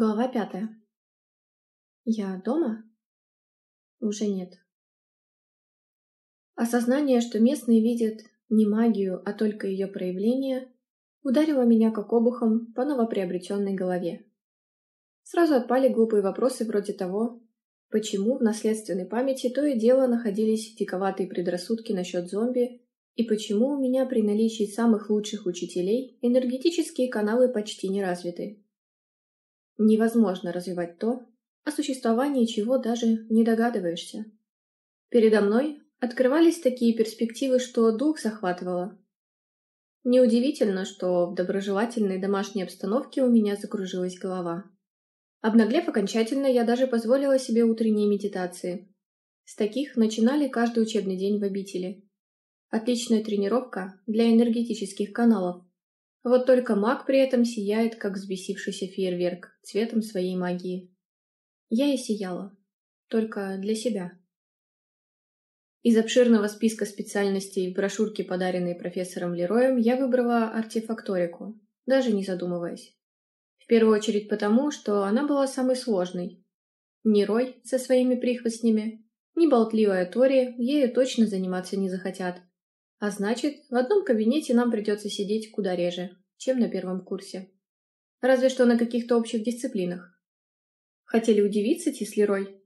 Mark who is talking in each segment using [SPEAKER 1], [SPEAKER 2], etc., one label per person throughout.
[SPEAKER 1] Глава пятая. Я дома? Уже нет. Осознание, что местные видят не магию, а только ее проявление, ударило меня как обухом по новоприобретенной голове. Сразу отпали глупые вопросы вроде того, почему в наследственной памяти то и дело находились диковатые предрассудки насчет зомби, и почему у меня при наличии самых лучших учителей энергетические каналы почти не развиты. Невозможно развивать то, о существовании чего даже не догадываешься. Передо мной открывались такие перспективы, что дух захватывало. Неудивительно, что в доброжелательной домашней обстановке у меня закружилась голова. Обнаглев окончательно, я даже позволила себе утренние медитации. С таких начинали каждый учебный день в обители. Отличная тренировка для энергетических каналов. Вот только маг при этом сияет, как взбесившийся фейерверк, цветом своей магии. Я и сияла. Только для себя. Из обширного списка специальностей в брошюрке, подаренной профессором Лероем, я выбрала артефакторику, даже не задумываясь. В первую очередь потому, что она была самой сложной. Ни Рой со своими прихвостнями, ни болтливая Тори ею точно заниматься не захотят. А значит, в одном кабинете нам придется сидеть куда реже, чем на первом курсе. Разве что на каких-то общих дисциплинах. Хотели удивиться Тислерой?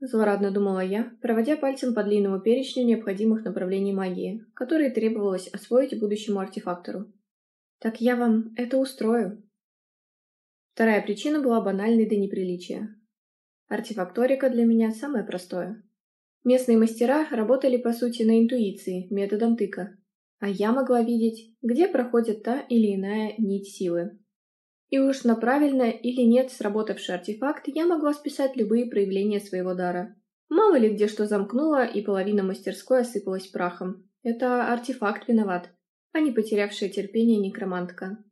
[SPEAKER 1] Злорадно думала я, проводя пальцем по длинному перечню необходимых направлений магии, которые требовалось освоить будущему артефактору. Так я вам это устрою. Вторая причина была банальной до неприличия. Артефакторика для меня самое простое. Местные мастера работали, по сути, на интуиции, методом тыка. А я могла видеть, где проходит та или иная нить силы. И уж на правильно или нет сработавший артефакт я могла списать любые проявления своего дара. Мало ли где что замкнуло, и половина мастерской осыпалась прахом. Это артефакт виноват, а не потерявшая терпение некромантка.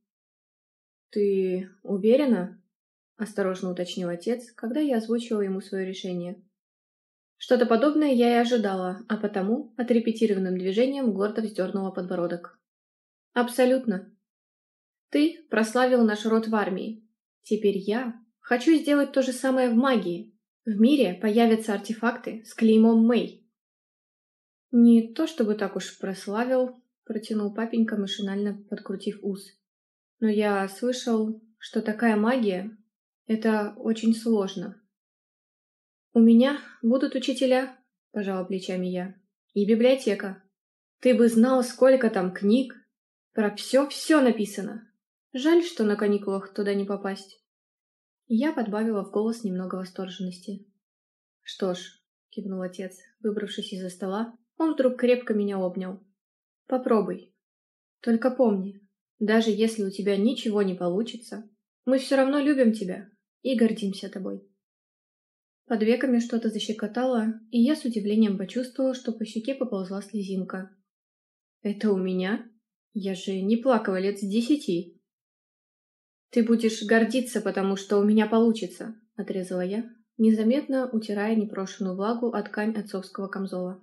[SPEAKER 1] «Ты уверена?» – осторожно уточнил отец, когда я озвучила ему свое решение. Что-то подобное я и ожидала, а потому отрепетированным движением гордо вздернула подбородок. «Абсолютно. Ты прославил наш род в армии. Теперь я хочу сделать то же самое в магии. В мире появятся артефакты с клеймом Мэй». «Не то чтобы так уж прославил», — протянул папенька, машинально подкрутив ус. «Но я слышал, что такая магия — это очень сложно». «У меня будут учителя», — пожала плечами я. «И библиотека. Ты бы знал, сколько там книг. Про все-все написано. Жаль, что на каникулах туда не попасть». Я подбавила в голос немного восторженности. «Что ж», — кивнул отец, выбравшись из-за стола, он вдруг крепко меня обнял. «Попробуй. Только помни, даже если у тебя ничего не получится, мы все равно любим тебя и гордимся тобой». Под веками что-то защекотало, и я с удивлением почувствовала, что по щеке поползла слезинка. «Это у меня? Я же не плакала лет с десяти!» «Ты будешь гордиться, потому что у меня получится», — отрезала я, незаметно утирая непрошенную влагу от ткань отцовского камзола.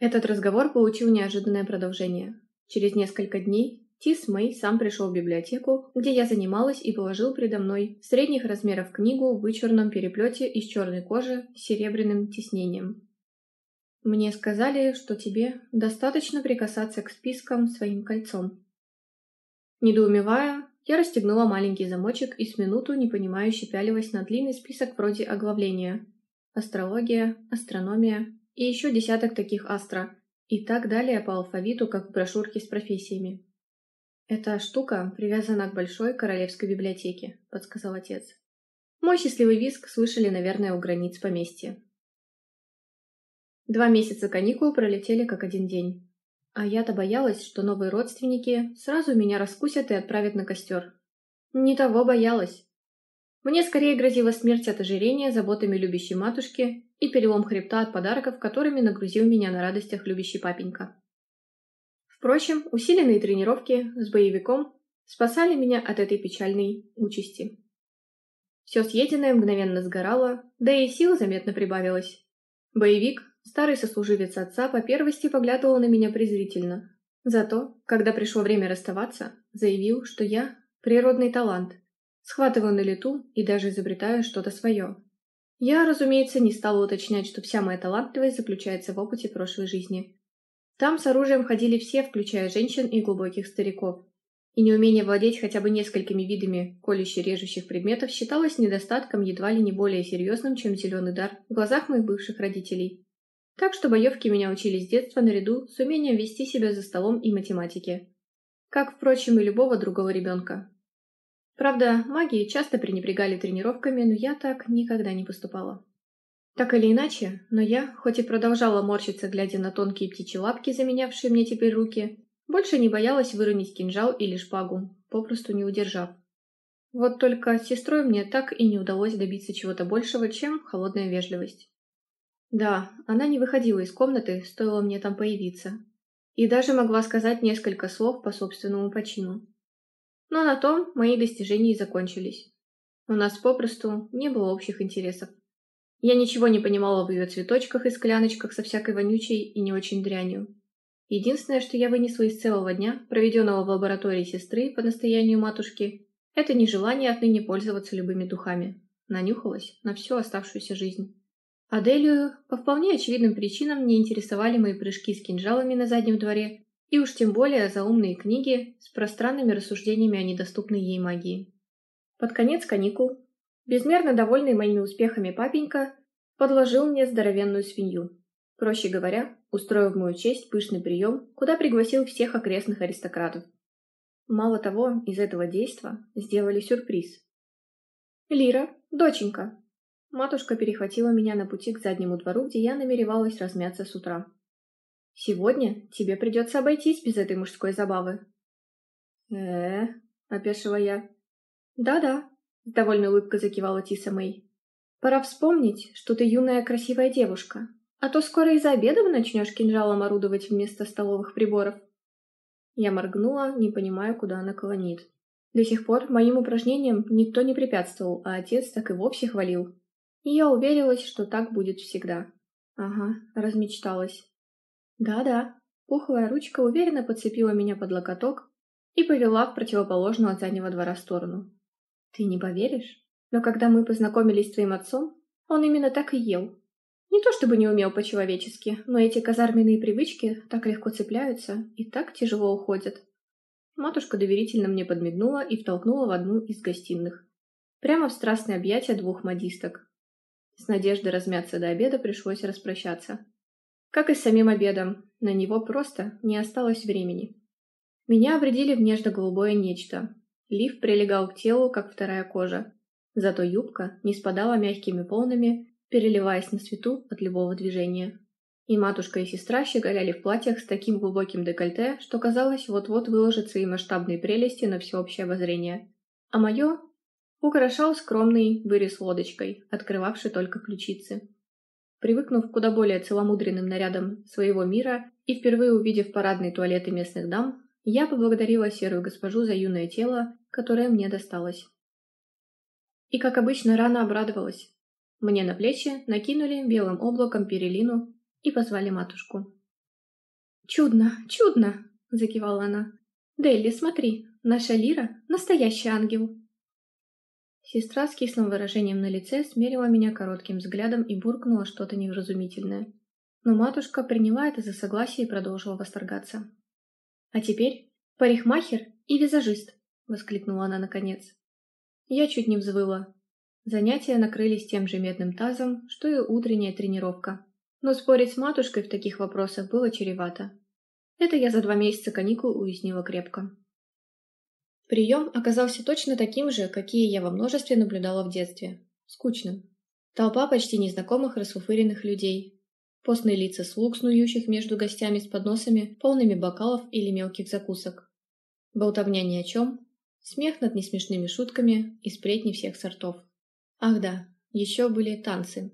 [SPEAKER 1] Этот разговор получил неожиданное продолжение. Через несколько дней Тис Мэй сам пришел в библиотеку, где я занималась и положил передо мной средних размеров книгу в вычурном переплете из черной кожи с серебряным тиснением. «Мне сказали, что тебе достаточно прикасаться к спискам своим кольцом». Недоумевая, я расстегнула маленький замочек и с минуту непонимающе пялилась на длинный список вроде оглавления. Астрология, астрономия и еще десяток таких астро, и так далее по алфавиту, как в брошюрке с профессиями. «Эта штука привязана к большой королевской библиотеке», — подсказал отец. Мой счастливый виск слышали, наверное, у границ поместья. Два месяца каникул пролетели как один день. А я-то боялась, что новые родственники сразу меня раскусят и отправят на костер. Не того боялась. Мне скорее грозила смерть от ожирения заботами любящей матушки и перелом хребта от подарков, которыми нагрузил меня на радостях любящий папенька. Впрочем, усиленные тренировки с боевиком спасали меня от этой печальной участи. Все съеденное мгновенно сгорало, да и сил заметно прибавилось. Боевик, старый сослуживец отца, по первости поглядывал на меня презрительно. Зато, когда пришло время расставаться, заявил, что я – природный талант, Схватываю на лету и даже изобретаю что-то свое. Я, разумеется, не стала уточнять, что вся моя талантливость заключается в опыте прошлой жизни. Там с оружием ходили все, включая женщин и глубоких стариков. И неумение владеть хотя бы несколькими видами колюще-режущих предметов считалось недостатком едва ли не более серьезным, чем зеленый дар в глазах моих бывших родителей. Так что боевки меня учили с детства наряду с умением вести себя за столом и математике. Как, впрочем, и любого другого ребенка. Правда, магии часто пренебрегали тренировками, но я так никогда не поступала. Так или иначе, но я, хоть и продолжала морщиться, глядя на тонкие птичьи лапки, заменявшие мне теперь руки, больше не боялась выронить кинжал или шпагу, попросту не удержав. Вот только с сестрой мне так и не удалось добиться чего-то большего, чем холодная вежливость. Да, она не выходила из комнаты, стоило мне там появиться. И даже могла сказать несколько слов по собственному почину. Но на том мои достижения и закончились. У нас попросту не было общих интересов. Я ничего не понимала в ее цветочках и скляночках со всякой вонючей и не очень дрянью. Единственное, что я вынесла из целого дня, проведенного в лаборатории сестры по настоянию матушки, это нежелание отныне пользоваться любыми духами. Нанюхалась на всю оставшуюся жизнь. Аделию по вполне очевидным причинам не интересовали мои прыжки с кинжалами на заднем дворе и уж тем более заумные книги с пространными рассуждениями о недоступной ей магии. Под конец каникул, безмерно довольный моими успехами папенька, подложил мне здоровенную свинью. Проще говоря, устроил в мою честь пышный прием, куда пригласил всех окрестных аристократов. Мало того, из этого действа сделали сюрприз. «Лира, доченька!» Матушка перехватила меня на пути к заднему двору, где я намеревалась размяться с утра. Сегодня тебе придется обойтись без этой мужской забавы. э опешила я. Да-да, с довольной улыбкой закивала Тиса Мэй. Пора вспомнить, что ты юная красивая девушка, а то скоро из-за обеда начнешь кинжалом орудовать вместо столовых приборов. Я моргнула, не понимая, куда она клонит. До сих пор моим упражнениям никто не препятствовал, а отец так и вовсе хвалил. И я уверилась, что так будет всегда. Ага, размечталась. Да-да, пухлая ручка уверенно подцепила меня под локоток и повела в противоположную от заднего двора сторону. Ты не поверишь, но когда мы познакомились с твоим отцом, он именно так и ел. Не то чтобы не умел по-человечески, но эти казарменные привычки так легко цепляются и так тяжело уходят. Матушка доверительно мне подмигнула и втолкнула в одну из гостиных. Прямо в страстное объятие двух модисток. С надеждой размяться до обеда пришлось распрощаться. Как и с самим обедом, на него просто не осталось времени. Меня обредили в нежно-голубое нечто. Лиф прилегал к телу, как вторая кожа. Зато юбка не спадала мягкими волнами, переливаясь на свету от любого движения. И матушка и сестра щеголяли в платьях с таким глубоким декольте, что казалось, вот-вот выложат свои масштабные прелести на всеобщее обозрение. А мое украшал скромный вырез лодочкой, открывавший только ключицы. Привыкнув к куда более целомудренным нарядам своего мира и впервые увидев парадные туалеты местных дам, я поблагодарила серую госпожу за юное тело, которое мне досталось. И, как обычно, рано обрадовалась. Мне на плечи накинули белым облаком перелину и позвали матушку. «Чудно, чудно!» — закивала она. «Делли, смотри, наша Лира — настоящий ангел!» Сестра с кислым выражением на лице смерила меня коротким взглядом и буркнула что-то невразумительное. Но матушка приняла это за согласие и продолжила восторгаться. «А теперь парикмахер и визажист!» — воскликнула она наконец. Я чуть не взвыла. Занятия накрылись тем же медным тазом, что и утренняя тренировка. Но спорить с матушкой в таких вопросах было чревато. Это я за два месяца каникул уяснила крепко. Прием оказался точно таким же, какие я во множестве наблюдала в детстве. Скучным. Толпа почти незнакомых расфуфыренных людей. Постные лица слуг, снующих между гостями с подносами, полными бокалов или мелких закусок. Болтовня ни о чем. Смех над несмешными шутками и сплетни всех сортов. Ах да, еще были танцы.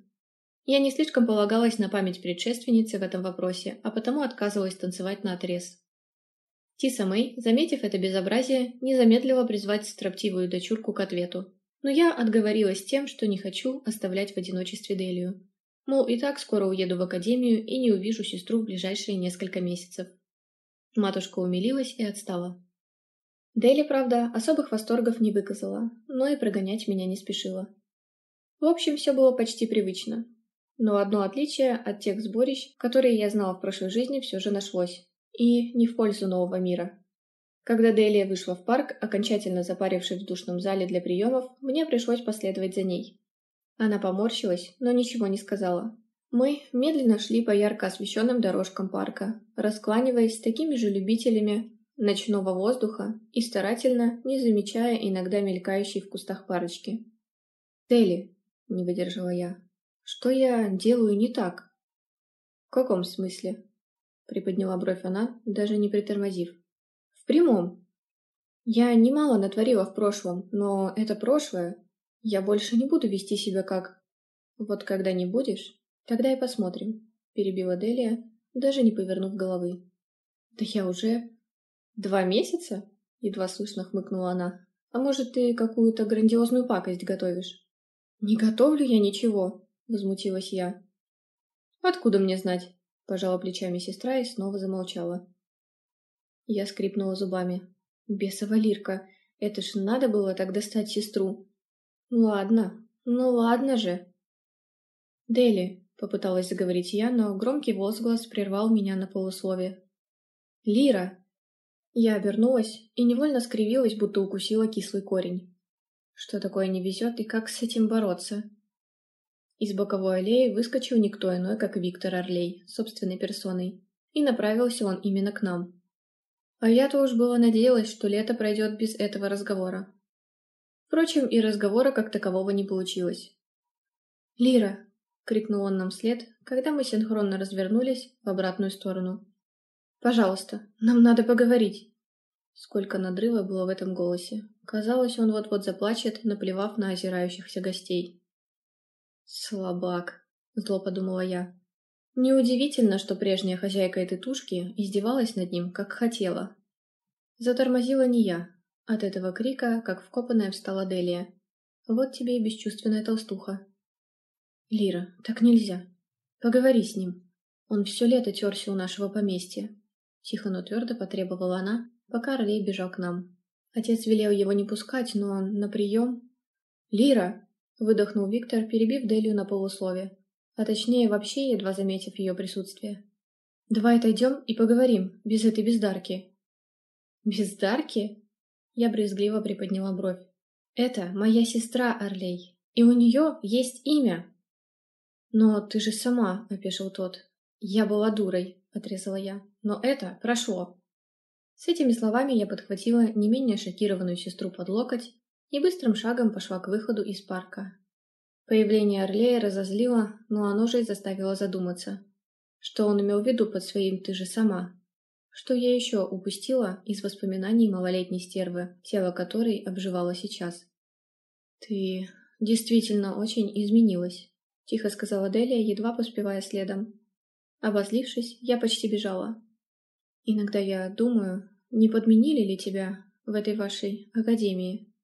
[SPEAKER 1] Я не слишком полагалась на память предшественницы в этом вопросе, а потому отказывалась танцевать на отрез. Тиса Мэй, заметив это безобразие, не замедлила призвать строптивую дочурку к ответу. Но я отговорилась тем, что не хочу оставлять в одиночестве Делию. Мол, и так скоро уеду в академию и не увижу сестру в ближайшие несколько месяцев. Матушка умилилась и отстала. Дели, правда, особых восторгов не выказала, но и прогонять меня не спешила. В общем, все было почти привычно. Но одно отличие от тех сборищ, которые я знала в прошлой жизни, все же нашлось. И не в пользу нового мира. Когда Делия вышла в парк, окончательно запарившись в душном зале для приемов, мне пришлось последовать за ней. Она поморщилась, но ничего не сказала. Мы медленно шли по ярко освещенным дорожкам парка, раскланиваясь с такими же любителями ночного воздуха и старательно, не замечая иногда мелькающей в кустах парочки. «Дели», — не выдержала я, — «что я делаю не так?» «В каком смысле?» — приподняла бровь она, даже не притормозив. «В прямом. Я немало натворила в прошлом, но это прошлое. Я больше не буду вести себя как... Вот когда не будешь, тогда и посмотрим», — перебила Делия, даже не повернув головы. «Да я уже...» «Два месяца?» — едва слышно хмыкнула она. «А может, ты какую-то грандиозную пакость готовишь?» «Не готовлю я ничего», — возмутилась я. «Откуда мне знать?» — пожала плечами сестра и снова замолчала. Я скрипнула зубами. «Бесова лирка, это ж надо было так достать сестру!» «Ладно, ну ладно же!» «Дели», — попыталась заговорить я, но громкий возглас прервал меня на полуслове. «Лира!» Я обернулась и невольно скривилась, будто укусила кислый корень. Что такое не везет и как с этим бороться? Из боковой аллеи выскочил никто иной, как Виктор Орлей, собственной персоной, и направился он именно к нам. А я-то уж было надеялась, что лето пройдет без этого разговора. Впрочем, и разговора как такового не получилось. «Лира!» — крикнул он нам вслед, когда мы синхронно развернулись в обратную сторону. «Пожалуйста, нам надо поговорить!» Сколько надрыва было в этом голосе. Казалось, он вот-вот заплачет, наплевав на озирающихся гостей. «Слабак», — зло подумала я. Неудивительно, что прежняя хозяйка этой тушки издевалась над ним, как хотела. Затормозила не я. От этого крика, как вкопанная встала Делия. Вот тебе и бесчувственная толстуха. Лира, так нельзя. Поговори с ним. Он все лето терся у нашего поместья. Тихо, но твердо потребовала она, пока Орлей бежал к нам. Отец велел его не пускать, но на прием... «Лира!» Выдохнул Виктор, перебив Делию на полуслове, а точнее вообще едва заметив ее присутствие. «Давай отойдем и поговорим, без этой бездарки». «Бездарки?» Я брезгливо приподняла бровь. «Это моя сестра Орлей, и у нее есть имя». «Но ты же сама», — опешил тот. «Я была дурой», — отрезала я. «Но это прошло». С этими словами я подхватила не менее шокированную сестру под локоть и быстрым шагом пошла к выходу из парка. Появление Орлея разозлило, но оно же и заставило задуматься. Что он имел в виду под своим «ты же сама»? Что я еще упустила из воспоминаний малолетней стервы, тело которой обживало сейчас? «Ты действительно очень изменилась», — тихо сказала Делия, едва поспевая следом. Обозлившись, я почти бежала. «Иногда я думаю, не подменили ли тебя в этой вашей академии?»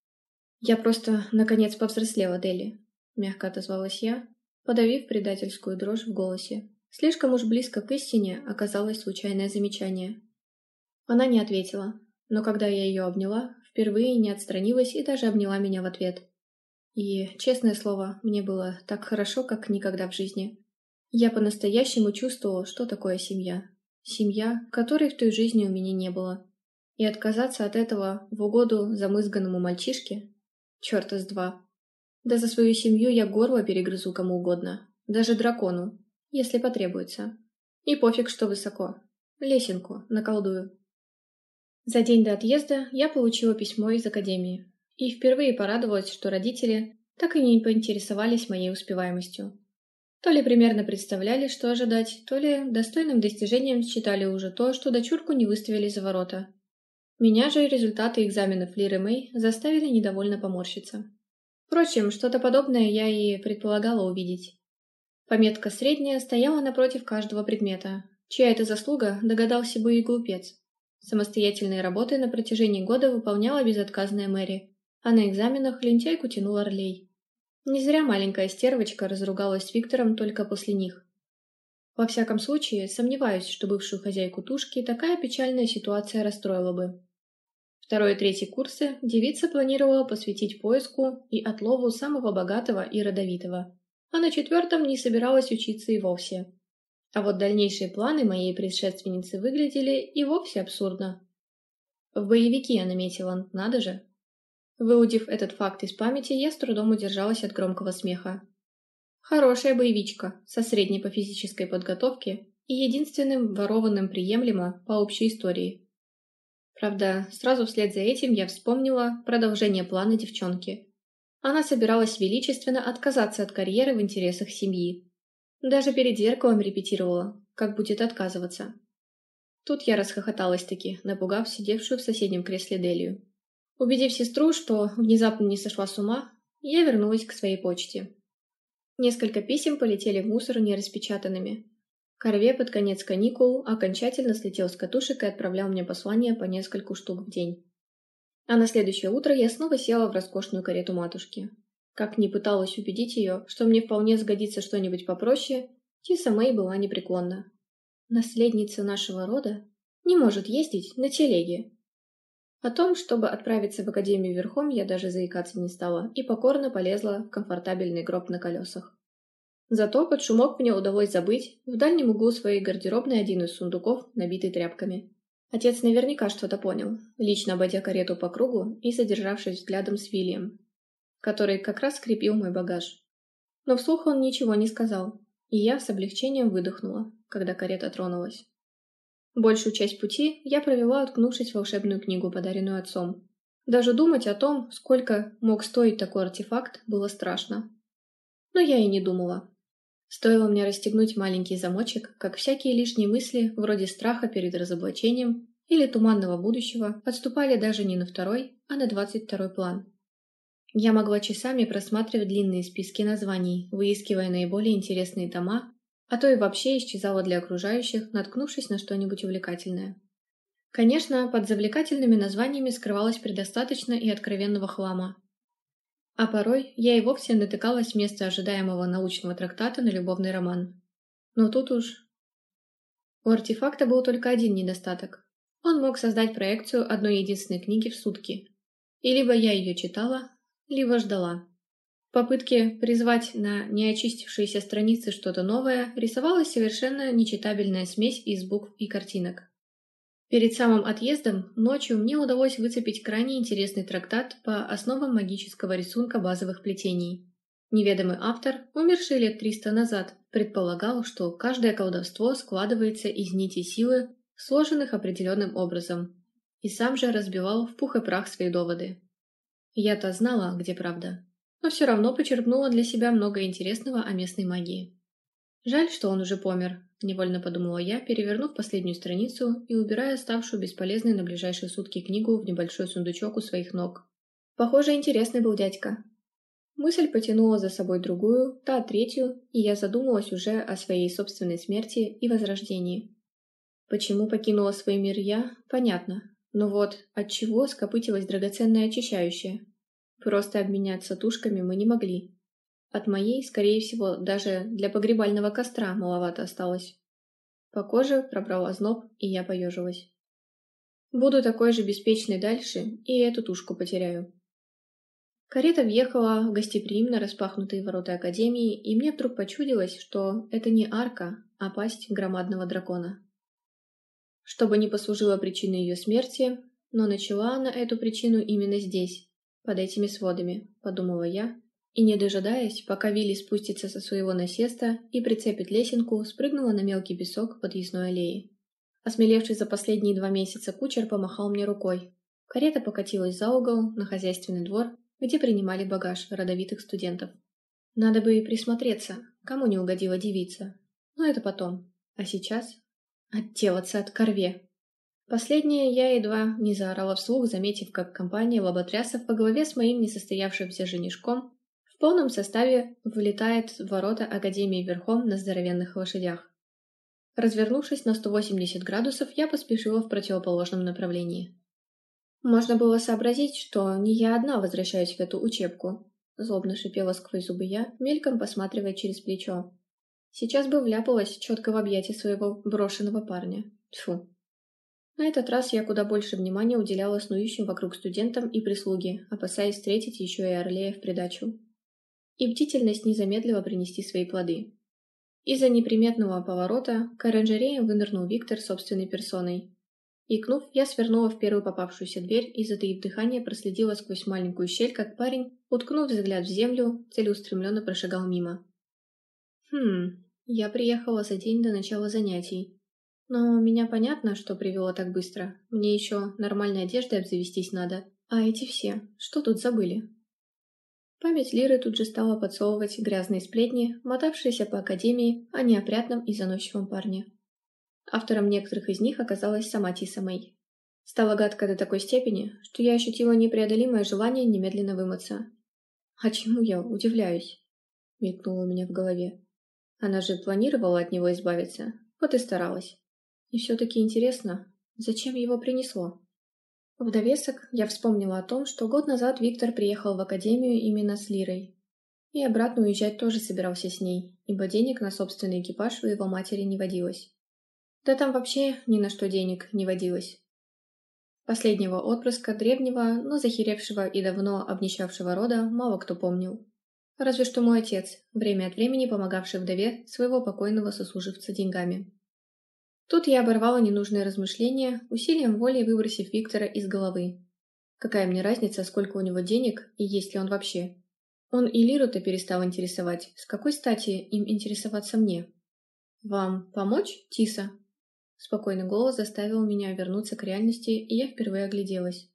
[SPEAKER 1] «Я просто, наконец, повзрослела, Дели», — мягко отозвалась я, подавив предательскую дрожь в голосе. Слишком уж близко к истине оказалось случайное замечание. Она не ответила, но когда я ее обняла, впервые не отстранилась и даже обняла меня в ответ. И, честное слово, мне было так хорошо, как никогда в жизни. Я по-настоящему чувствовала, что такое семья. Семья, которой в той жизни у меня не было. И отказаться от этого в угоду замызганному мальчишке Черт из два. Да за свою семью я горло перегрызу кому угодно. Даже дракону, если потребуется. И пофиг, что высоко. Лесенку наколдую. За день до отъезда я получила письмо из академии. И впервые порадовалась, что родители так и не поинтересовались моей успеваемостью. То ли примерно представляли, что ожидать, то ли достойным достижением считали уже то, что дочурку не выставили за ворота. Меня же результаты экзаменов Лиры Мэй заставили недовольно поморщиться. Впрочем, что-то подобное я и предполагала увидеть. Пометка «средняя» стояла напротив каждого предмета. Чья это заслуга, догадался бы и глупец. Самостоятельные работы на протяжении года выполняла безотказная Мэри, а на экзаменах лентяйку тянул Орлей. Не зря маленькая стервочка разругалась с Виктором только после них. Во всяком случае, сомневаюсь, что бывшую хозяйку тушки такая печальная ситуация расстроила бы. Второй и третий курсы девица планировала посвятить поиску и отлову самого богатого и родовитого, а на четвертом не собиралась учиться и вовсе. А вот дальнейшие планы моей предшественницы выглядели и вовсе абсурдно. В боевики я наметила, надо же. Выудив этот факт из памяти, я с трудом удержалась от громкого смеха. Хорошая боевичка, со средней по физической подготовке и единственным ворованным приемлемо по общей истории. Правда, сразу вслед за этим я вспомнила продолжение плана девчонки. Она собиралась величественно отказаться от карьеры в интересах семьи. Даже перед зеркалом репетировала, как будет отказываться. Тут я расхохоталась-таки, напугав сидевшую в соседнем кресле Делию. Убедив сестру, что внезапно не сошла с ума, я вернулась к своей почте. Несколько писем полетели в мусор нераспечатанными. Корве под конец каникул окончательно слетел с катушек и отправлял мне послания по нескольку штук в день. А на следующее утро я снова села в роскошную карету матушки. Как ни пыталась убедить ее, что мне вполне сгодится что-нибудь попроще, Тиса Мэй была непреклонна. Наследница нашего рода не может ездить на телеге. О том, чтобы отправиться в академию верхом, я даже заикаться не стала и покорно полезла в комфортабельный гроб на колесах. Зато под шумок мне удалось забыть в дальнем углу своей гардеробной один из сундуков, набитый тряпками. Отец наверняка что-то понял, лично обойдя карету по кругу и задержавшись взглядом с Вильям, который как раз скрепил мой багаж. Но вслух он ничего не сказал, и я с облегчением выдохнула, когда карета тронулась. Большую часть пути я провела, уткнувшись в волшебную книгу, подаренную отцом. Даже думать о том, сколько мог стоить такой артефакт, было страшно. Но я и не думала. Стоило мне расстегнуть маленький замочек, как всякие лишние мысли, вроде страха перед разоблачением или туманного будущего, отступали даже не на второй, а на двадцать второй план. Я могла часами просматривать длинные списки названий, выискивая наиболее интересные тома, а то и вообще исчезала для окружающих, наткнувшись на что-нибудь увлекательное. Конечно, под завлекательными названиями скрывалось предостаточно и откровенного хлама, а порой я и вовсе натыкалась вместо ожидаемого научного трактата на любовный роман. Но тут уж... У артефакта был только один недостаток. Он мог создать проекцию одной единственной книги в сутки. И либо я ее читала, либо ждала. Попытке призвать на неочистившиеся страницы что-то новое рисовалась совершенно нечитабельная смесь из букв и картинок. Перед самым отъездом ночью мне удалось выцепить крайне интересный трактат по основам магического рисунка базовых плетений. Неведомый автор, умерший лет 300 назад, предполагал, что каждое колдовство складывается из нитей силы, сложенных определенным образом, и сам же разбивал в пух и прах свои доводы. Я-то знала, где правда, но все равно почерпнула для себя много интересного о местной магии. Жаль, что он уже помер, невольно подумала я, перевернув последнюю страницу и убирая ставшую бесполезной на ближайшие сутки книгу в небольшой сундучок у своих ног. Похоже, интересный был дядька. Мысль потянула за собой другую, та третью, и я задумалась уже о своей собственной смерти и возрождении. Почему покинула свой мир я, понятно. Но вот, от чего скопытилась драгоценное очищающее? Просто обменяться тушками мы не могли. От моей, скорее всего, даже для погребального костра маловато осталось. По коже пробрал озноб, и я поежилась. Буду такой же беспечной дальше, и эту тушку потеряю. Карета въехала в гостеприимно распахнутые ворота Академии, и мне вдруг почудилось, что это не арка, а пасть громадного дракона. Чтобы не послужило причиной ее смерти, но начала она эту причину именно здесь, под этими сводами, подумала я, и, не дожидаясь, пока Вилли спустится со своего насеста и прицепит лесенку, спрыгнула на мелкий песок подъездной аллеи. Осмелевший за последние два месяца кучер помахал мне рукой. Карета покатилась за угол на хозяйственный двор, где принимали багаж родовитых студентов. Надо бы и присмотреться, кому не угодила девица. Но это потом. А сейчас? Отделаться от корве. Последнее я едва не заорала вслух, заметив, как компания лоботрясов по голове с моим несостоявшимся женишком полном составе вылетает в ворота Академии верхом на здоровенных лошадях. Развернувшись на 180 градусов, я поспешила в противоположном направлении. Можно было сообразить, что не я одна возвращаюсь в эту учебку. Злобно шипела сквозь зубы я, мельком посматривая через плечо. Сейчас бы вляпалась четко в объятия своего брошенного парня. Тьфу. На этот раз я куда больше внимания уделяла снующим вокруг студентам и прислуге, опасаясь встретить еще и Орлея в придачу. И бдительность не замедлила принести свои плоды. Из-за неприметного поворота к оранжерее вынырнул Виктор собственной персоной. Икнув, я свернула в первую попавшуюся дверь и, затаив дыхание, проследила сквозь маленькую щель, как парень, уткнув взгляд в землю, целеустремленно прошагал мимо. Хм, я приехала за день до начала занятий. Но меня понятно, что привело так быстро. Мне еще нормальной одеждой обзавестись надо. А эти все, что тут забыли? Память Лиры тут же стала подсовывать грязные сплетни, мотавшиеся по академии о неопрятном и заносчивом парне. Автором некоторых из них оказалась сама Тиса Мэй. Стало гадко до такой степени, что я ощутила непреодолимое желание немедленно вымыться. «А чему я удивляюсь?» — мелькнуло у меня в голове. Она же планировала от него избавиться, вот и старалась. И все-таки интересно, зачем его принесло? В довесок я вспомнила о том, что год назад Виктор приехал в академию именно с Лирой. И обратно уезжать тоже собирался с ней, ибо денег на собственный экипаж у его матери не водилось. Да там вообще ни на что денег не водилось. Последнего отпрыска древнего, но захеревшего и давно обнищавшего рода мало кто помнил. Разве что мой отец, время от времени помогавший вдове своего покойного сослуживца деньгами. Тут я оборвала ненужные размышления, усилием воли выбросив Виктора из головы. Какая мне разница, сколько у него денег и есть ли он вообще? Он и Лиру-то перестал интересовать. С какой стати им интересоваться мне? «Вам помочь, Тиса?» Спокойный голос заставил меня вернуться к реальности, и я впервые огляделась.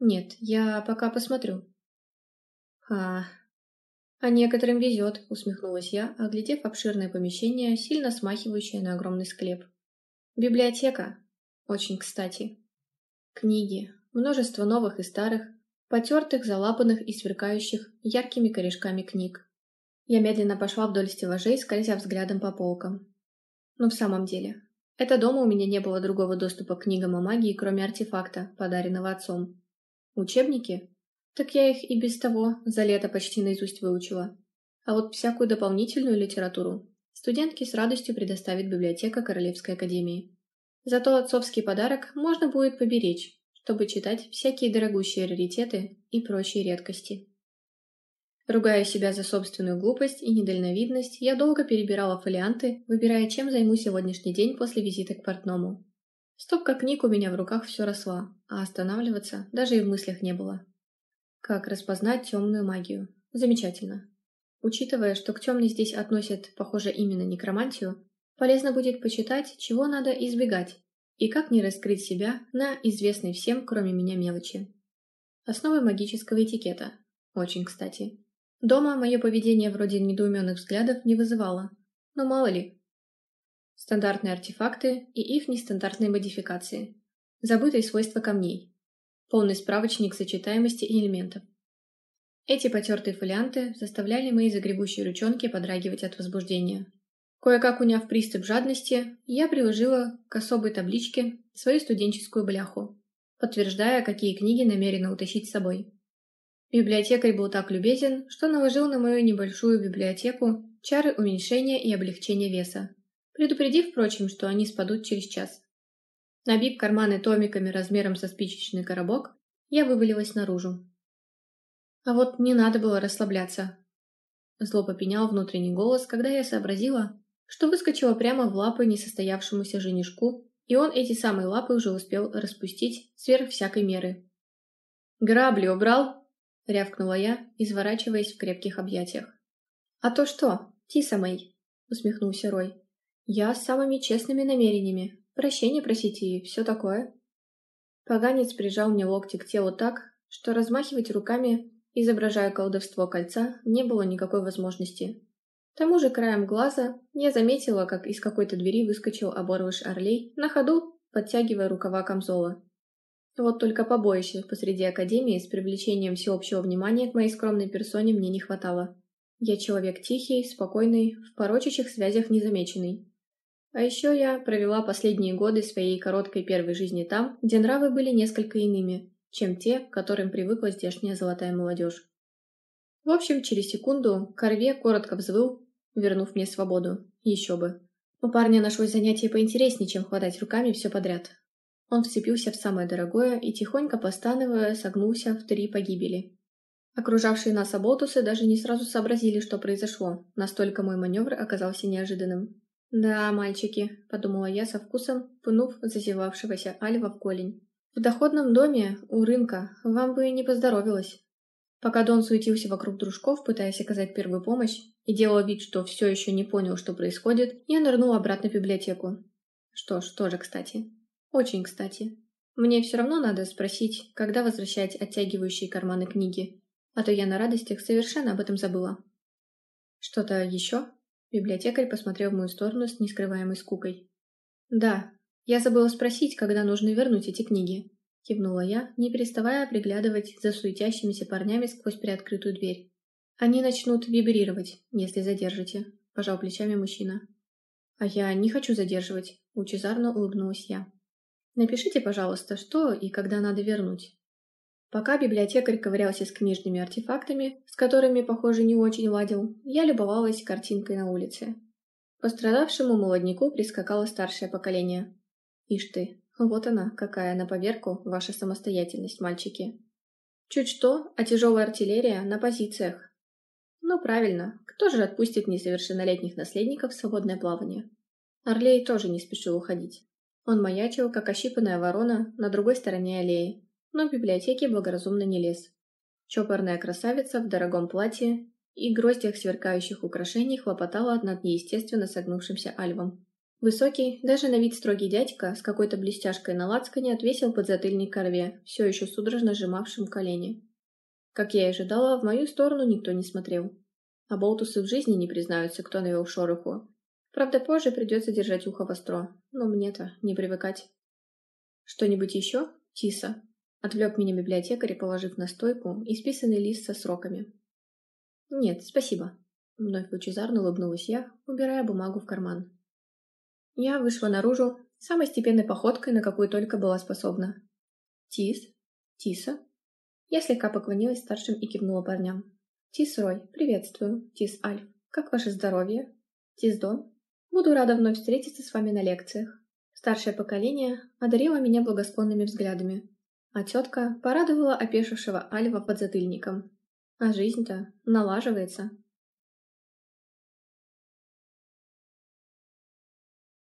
[SPEAKER 1] «Нет, я пока посмотрю». «А, «А некоторым везет», — усмехнулась я, оглядев обширное помещение, сильно смахивающее на огромный склеп. «Библиотека. Очень кстати. Книги. Множество новых и старых, потертых, залапанных и сверкающих яркими корешками книг. Я медленно пошла вдоль стеллажей, скользя взглядом по полкам. Но в самом деле, это дома у меня не было другого доступа к книгам о магии, кроме артефакта, подаренного отцом. Учебники? Так я их и без того за лето почти наизусть выучила. А вот всякую дополнительную литературу студентки с радостью предоставит библиотека Королевской академии. Зато отцовский подарок можно будет поберечь, чтобы читать всякие дорогущие раритеты и прочие редкости. Ругая себя за собственную глупость и недальновидность, я долго перебирала фолианты, выбирая, чем займу сегодняшний день после визита к портному. Стопка книг у меня в руках все росла, а останавливаться даже и в мыслях не было. Как распознать темную магию? Замечательно. Учитывая, что к темной здесь относят, похоже, именно некромантию, полезно будет почитать, чего надо избегать, и как не раскрыть себя на известной всем, кроме меня, мелочи. Основы магического этикета. Очень кстати. Дома мое поведение вроде недоуменных взглядов не вызывало, но мало ли. Стандартные артефакты и их нестандартные модификации. Забытые свойства камней. Полный справочник сочетаемости элементов. Эти потертые фолианты заставляли мои загребущие ручонки подрагивать от возбуждения. Кое-как уняв приступ жадности, я приложила к особой табличке свою студенческую бляху, подтверждая, какие книги намерена утащить с собой. Библиотекарь был так любезен, что наложил на мою небольшую библиотеку чары уменьшения и облегчения веса, предупредив, впрочем, что они спадут через час. Набив карманы томиками размером со спичечный коробок, я вывалилась наружу. А вот не надо было расслабляться. Зло попенял внутренний голос, когда я сообразила, что выскочила прямо в лапы несостоявшемуся женишку, и он эти самые лапы уже успел распустить сверх всякой меры. «Грабли убрал?» — рявкнула я, изворачиваясь в крепких объятиях. «А то что, Тиса Мэй?» — усмехнулся Рой. «Я с самыми честными намерениями, Прощение просите и все такое. Поганец прижал мне локти к телу так, что размахивать руками, изображая колдовство кольца, не было никакой возможности. К тому же краем глаза я заметила, как из какой-то двери выскочил оборвыш орлей, на ходу подтягивая рукава камзола. Вот только побоище посреди академии с привлечением всеобщего внимания к моей скромной персоне мне не хватало. Я человек тихий, спокойный, в порочащих связях незамеченный. А еще я провела последние годы своей короткой первой жизни там, где нравы были несколько иными, чем те, к которым привыкла здешняя золотая молодежь. В общем, через секунду Корве коротко взвыл, вернув мне свободу. Еще бы. У парня нашлось занятие поинтереснее, чем хватать руками все подряд. Он вцепился в самое дорогое и, тихонько постановая, согнулся в три погибели. Окружавшие нас оболтусы даже не сразу сообразили, что произошло, настолько мой маневр оказался неожиданным. «Да, мальчики», — подумала я со вкусом, пнув зазевавшегося Альва в голень. «В доходном доме, у рынка, вам бы и не поздоровилось». Пока Дон суетился вокруг дружков, пытаясь оказать первую помощь, и делал вид, что все еще не понял, что происходит, я нырнула обратно в библиотеку. Что ж, тоже кстати. Очень кстати. Мне все равно надо спросить, когда возвращать оттягивающие карманы книги, а то я на радостях совершенно об этом забыла. Что-то еще? Библиотекарь посмотрел в мою сторону с нескрываемой скукой. Да, я забыла спросить, когда нужно вернуть эти книги. Кивнула я, не переставая приглядывать за суетящимися парнями сквозь приоткрытую дверь. Они начнут вибрировать, если задержите, пожал плечами мужчина. А я не хочу задерживать, лучезарно улыбнулась я. Напишите, пожалуйста, что и когда надо вернуть. Пока библиотекарь ковырялся с книжными артефактами, с которыми, похоже, не очень ладил, я любовалась картинкой на улице. Пострадавшему молодняку прискакало старшее поколение. Ишь ты, вот она, какая на поверку ваша самостоятельность, мальчики. Чуть что, а тяжелая артиллерия на позициях. Ну правильно, кто же отпустит несовершеннолетних наследников в свободное плавание? Орлей тоже не спешил уходить. Он маячил, как ощипанная ворона, на другой стороне аллеи, но в библиотеке благоразумно не лез. Чопорная красавица в дорогом платье и гроздях сверкающих украшений хлопотала над неестественно согнувшимся альвом. Высокий, даже на вид строгий дядька с какой-то блестяшкой на лацкане отвесил подзатыльник корве, все еще судорожно сжимавшим колени. Как я и ожидала, в мою сторону никто не смотрел. А болтусы в жизни не признаются, кто навел шороху. Правда, позже придется держать ухо востро, но мне-то не привыкать. Что-нибудь еще, Тиса? Отвлек меня библиотекарь, положив на стойку исписанный лист со сроками. «Нет, спасибо», — вновь лучезарно улыбнулась я, убирая бумагу в карман. Я вышла наружу самой степенной походкой, на какую только была способна. «Тис? Тиса?» Я слегка поклонилась старшим и кивнула парням. «Тис Рой, приветствую. Тис Альф, как ваше здоровье? Тис Дон, буду рада вновь встретиться с вами на лекциях». Старшее поколение одарило меня благосклонными взглядами, а тетка порадовала опешившего Альва подзатыльником. А жизнь-то налаживается.